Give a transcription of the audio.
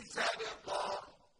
بسبق